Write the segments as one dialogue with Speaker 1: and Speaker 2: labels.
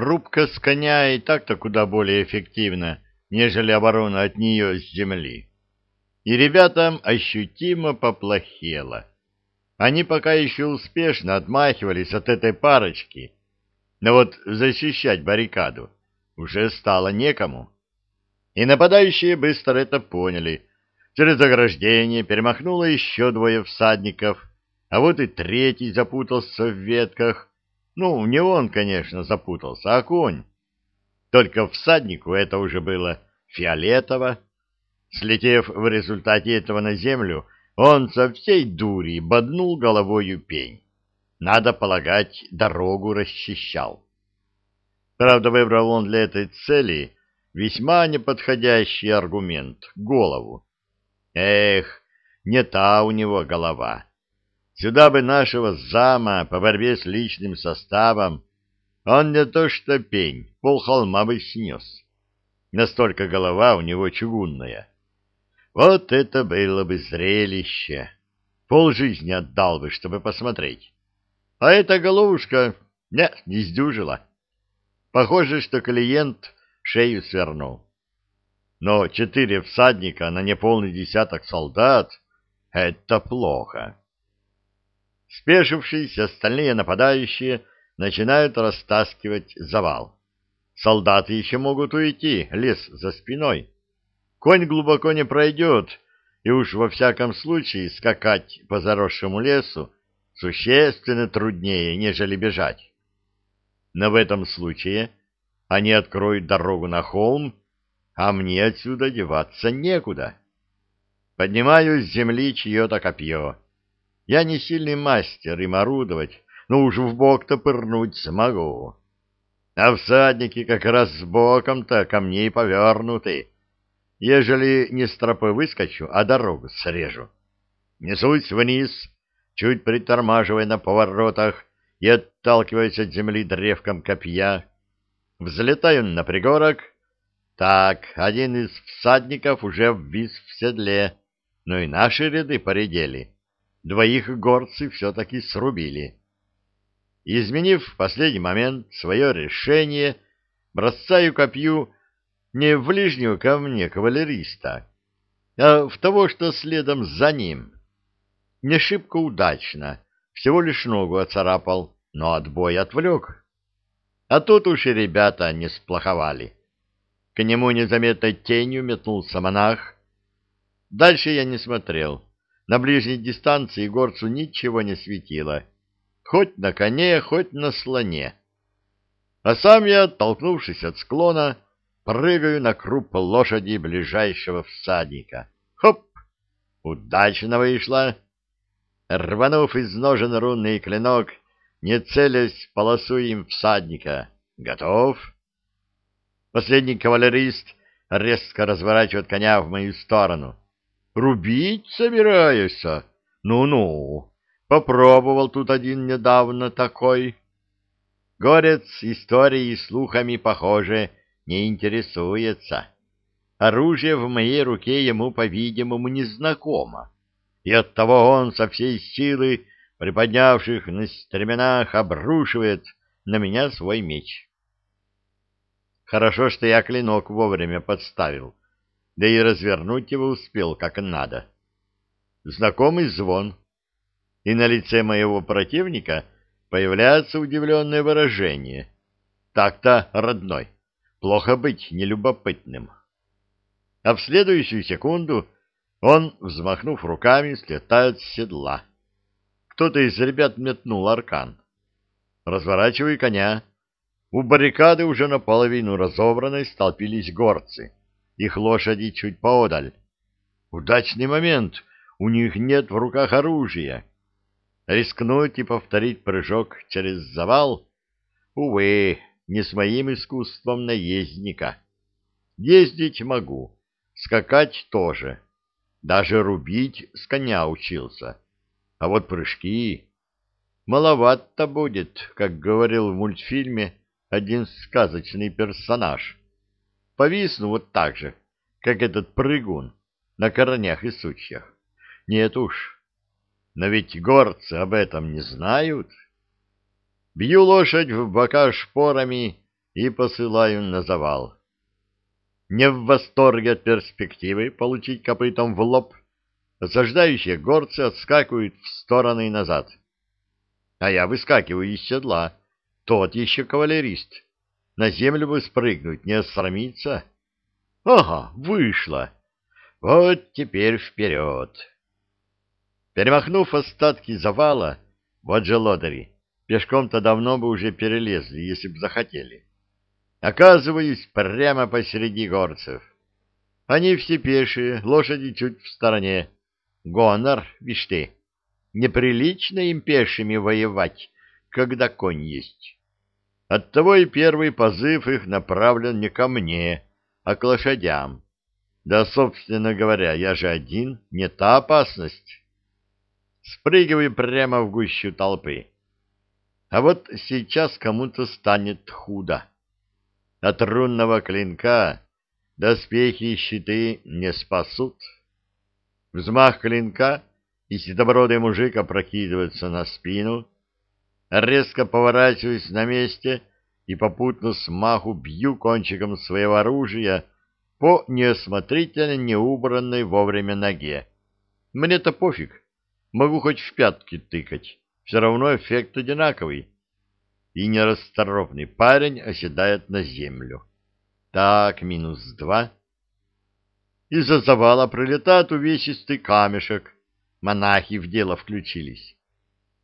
Speaker 1: рубка с коня и так-то куда более эффективна, нежели оборона от нее с земли. И ребятам ощутимо поплохело. Они пока еще успешно отмахивались от этой парочки, но вот защищать баррикаду уже стало некому. И нападающие быстро это поняли. Через ограждение перемахнуло еще двое всадников, а вот и третий запутался в ветках. Ну, не он, конечно, запутался, а конь. Только всаднику это уже было фиолетово. Слетев в результате этого на землю, он со всей дури боднул головою пень. Надо полагать, дорогу расчищал. Правда, выбрал он для этой цели весьма неподходящий аргумент — голову. Эх, не та у него голова. Сюда бы нашего зама по борьбе с личным составом. Он не то что пень, полхолма бы снес. Настолько голова у него чугунная. Вот это было бы зрелище. Пол жизни отдал бы, чтобы посмотреть. А эта головушка не, не сдюжила. Похоже, что клиент шею свернул. Но четыре всадника на неполный десяток солдат — это плохо. Спешившись, остальные нападающие начинают растаскивать завал. Солдаты еще могут уйти, лес за спиной. Конь глубоко не пройдет, и уж во всяком случае скакать по заросшему лесу существенно труднее, нежели бежать. Но в этом случае они откроют дорогу на холм, а мне отсюда деваться некуда. Поднимаю с земли чье-то копье. Я не сильный мастер им орудовать, но уж в бок-то пырнуть смогу. А всадники как раз с боком-то ко мне и повернуты. Ежели не с тропы выскочу, а дорогу срежу. Несусь вниз, чуть притормаживая на поворотах и отталкиваясь от земли древком копья. Взлетаю на пригорок. Так, один из всадников уже ввис в седле, но и наши ряды поредели. Двоих горцы все-таки срубили. Изменив в последний момент свое решение, бросаю копью не в ближнего ко мне кавалериста, а в того, что следом за ним. Не шибко удачно, всего лишь ногу оцарапал, но отбой отвлек. А тут уж и ребята не сплоховали. К нему незаметной тенью метнулся монах. Дальше я не смотрел. На ближней дистанции горцу ничего не светило. Хоть на коне, хоть на слоне. А сам я, оттолкнувшись от склона, прыгаю на круп лошади ближайшего всадника. Хоп! Удачно вышло. Рванув из ножен рунный клинок, не целясь, полосуем всадника. Готов? Последний кавалерист резко разворачивает коня в мою сторону. Рубить собираешься? Ну-ну, попробовал тут один недавно такой. Горец историей и слухами, похоже, не интересуется. Оружие в моей руке ему, по-видимому, незнакомо, и оттого он со всей силы, приподнявших на стременах, обрушивает на меня свой меч. Хорошо, что я клинок вовремя подставил да и развернуть его успел как надо. Знакомый звон, и на лице моего противника появляется удивленное выражение. Так-то родной, плохо быть нелюбопытным. А в следующую секунду он, взмахнув руками, слетает с седла. Кто-то из ребят метнул аркан. Разворачиваю коня. У баррикады уже наполовину разобранной столпились горцы их лошади чуть поодаль. Удачный момент, у них нет в руках оружия. Рискнуть и повторить прыжок через завал? Увы, не с моим искусством наездника. Ездить могу, скакать тоже. Даже рубить с коня учился. А вот прыжки... Маловато будет, как говорил в мультфильме один сказочный персонаж повисну вот так же, как этот прыгун на корнях и сучьях. Нет уж, но ведь горцы об этом не знают. Бью лошадь в бока шпорами, и посылаю на завал. Не в восторге от перспективы получить копытом в лоб, осаждающие горцы отскакивают в стороны и назад. А я выскакиваю из седла, тот еще кавалерист. На землю бы спрыгнуть, не осрамиться. Ага, вышло. Вот теперь вперед. Перемахнув остатки завала, вот же лодыри, пешком-то давно бы уже перелезли, если б захотели. Оказываюсь прямо посреди горцев. Они все пешие, лошади чуть в стороне. Гонор, вишь ты, неприлично им пешими воевать, когда конь есть. Оттого и первый позыв их направлен не ко мне, а к лошадям. Да, собственно говоря, я же один, не та опасность. Спрыгиваю прямо в гущу толпы. А вот сейчас кому-то станет худо. От рунного клинка доспехи и щиты не спасут. Взмах клинка, и седобородый мужик опрокидывается на спину, резко поворачиваюсь на месте и попутно смаху бью кончиком своего оружия по неосмотрительно неубранной вовремя ноге. Мне-то пофиг, могу хоть в пятки тыкать, все равно эффект одинаковый. И нерасторопный парень оседает на землю. Так, минус два. Из-за завала прилетает увесистый камешек. Монахи в дело включились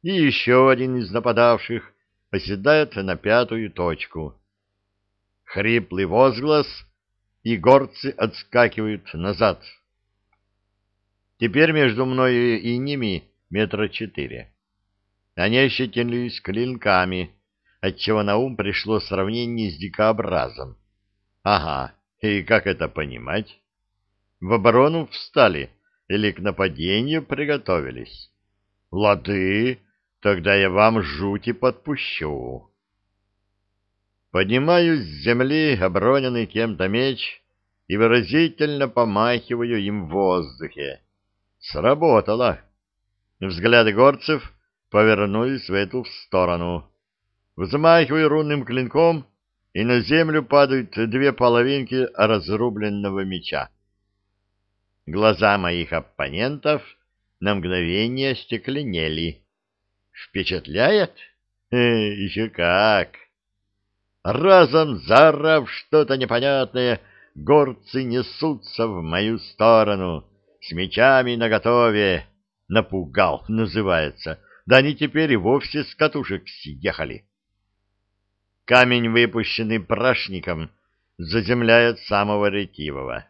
Speaker 1: и еще один из нападавших оседает на пятую точку. Хриплый возглас, и горцы отскакивают назад. Теперь между мною и ними метра четыре. Они ощетинились клинками, отчего на ум пришло сравнение с дикообразом. Ага, и как это понимать? В оборону встали или к нападению приготовились? Лады, Тогда я вам жути подпущу. Поднимаю с земли оброненный кем-то меч и выразительно помахиваю им в воздухе. Сработало. Взгляды горцев повернулись в эту сторону. Взмахиваю рунным клинком, и на землю падают две половинки разрубленного меча. Глаза моих оппонентов на мгновение стекленели. Впечатляет? Э, еще как! Разом зарав что-то непонятное, горцы несутся в мою сторону, с мечами наготове. Напугал, называется. Да они теперь и вовсе с катушек съехали. Камень, выпущенный прашником, заземляет самого ретивого.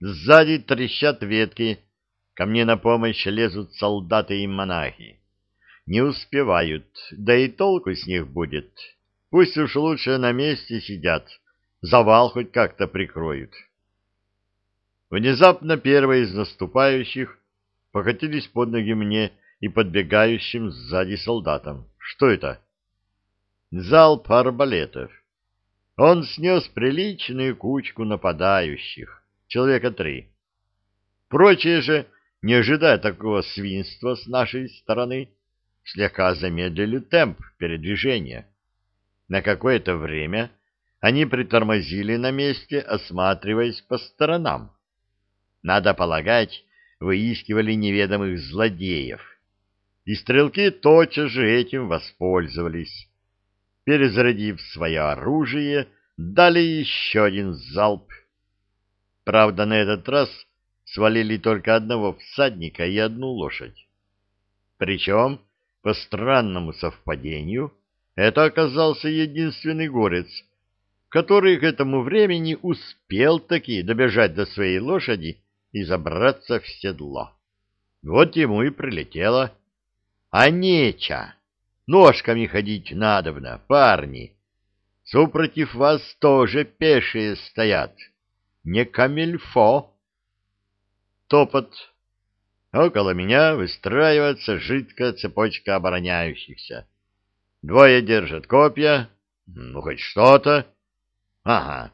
Speaker 1: Сзади трещат ветки, ко мне на помощь лезут солдаты и монахи не успевают, да и толку с них будет. Пусть уж лучше на месте сидят, завал хоть как-то прикроют. Внезапно первые из наступающих покатились под ноги мне и подбегающим сзади солдатам. Что это? Залп арбалетов. Он снес приличную кучку нападающих, человека три. Прочие же, не ожидая такого свинства с нашей стороны, слегка замедлили темп передвижения. На какое-то время они притормозили на месте, осматриваясь по сторонам. Надо полагать, выискивали неведомых злодеев. И стрелки тотчас же этим воспользовались. Перезарядив свое оружие, дали еще один залп. Правда, на этот раз свалили только одного всадника и одну лошадь. Причем по странному совпадению, это оказался единственный горец, который к этому времени успел таки добежать до своей лошади и забраться в седло. Вот ему и прилетело. А неча! Ножками ходить надобно, парни. Супротив вас тоже пешие стоят. Не камельфо. Топот Около меня выстраивается жидкая цепочка обороняющихся. Двое держат копья, ну, хоть что-то. Ага,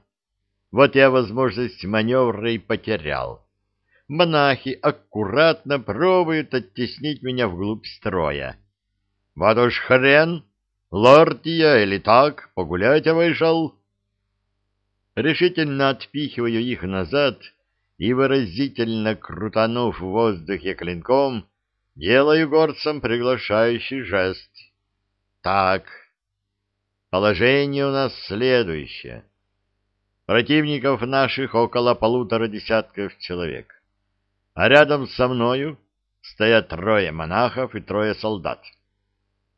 Speaker 1: вот я возможность маневра и потерял. Монахи аккуратно пробуют оттеснить меня вглубь строя. Вот уж хрен, лорд я или так, погулять вышел. Решительно отпихиваю их назад и, выразительно крутанув в воздухе клинком, делаю горцам приглашающий жест. Так, положение у нас следующее. Противников наших около полутора десятков человек, а рядом со мною стоят трое монахов и трое солдат.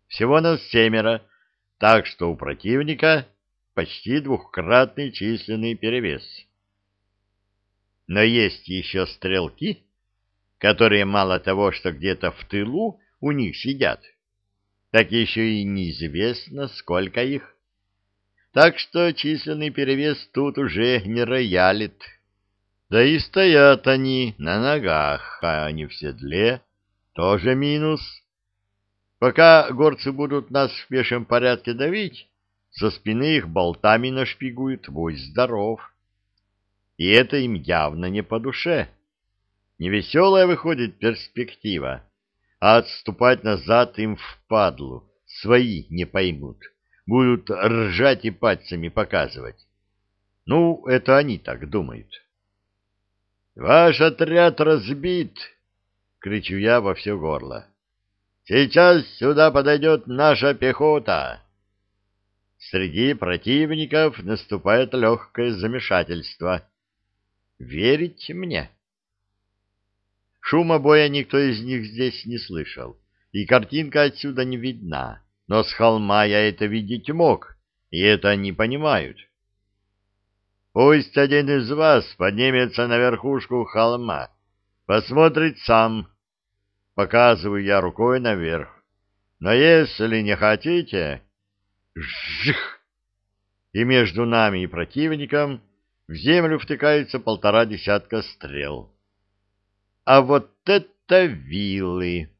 Speaker 1: Всего нас семеро, так что у противника почти двухкратный численный перевес. Но есть еще стрелки, которые мало того, что где-то в тылу у них сидят, так еще и неизвестно, сколько их. Так что численный перевес тут уже не роялит. Да и стоят они на ногах, а не в седле. Тоже минус. Пока горцы будут нас в пешем порядке давить, со спины их болтами нашпигуют «Будь здоров!» И это им явно не по душе. Невеселая выходит перспектива, а отступать назад им впадлу, свои не поймут, будут ржать и пальцами показывать. Ну, это они так думают. «Ваш отряд разбит!» — кричу я во все горло. «Сейчас сюда подойдет наша пехота!» Среди противников наступает легкое замешательство. Верить мне? Шума боя никто из них здесь не слышал, и картинка отсюда не видна, но с холма я это видеть мог, и это они понимают. Пусть один из вас поднимется на верхушку холма, посмотрит сам. Показываю я рукой наверх. Но если не хотите, Жих! И между нами и противником в землю втыкаются полтора десятка стрел. А вот это вилы!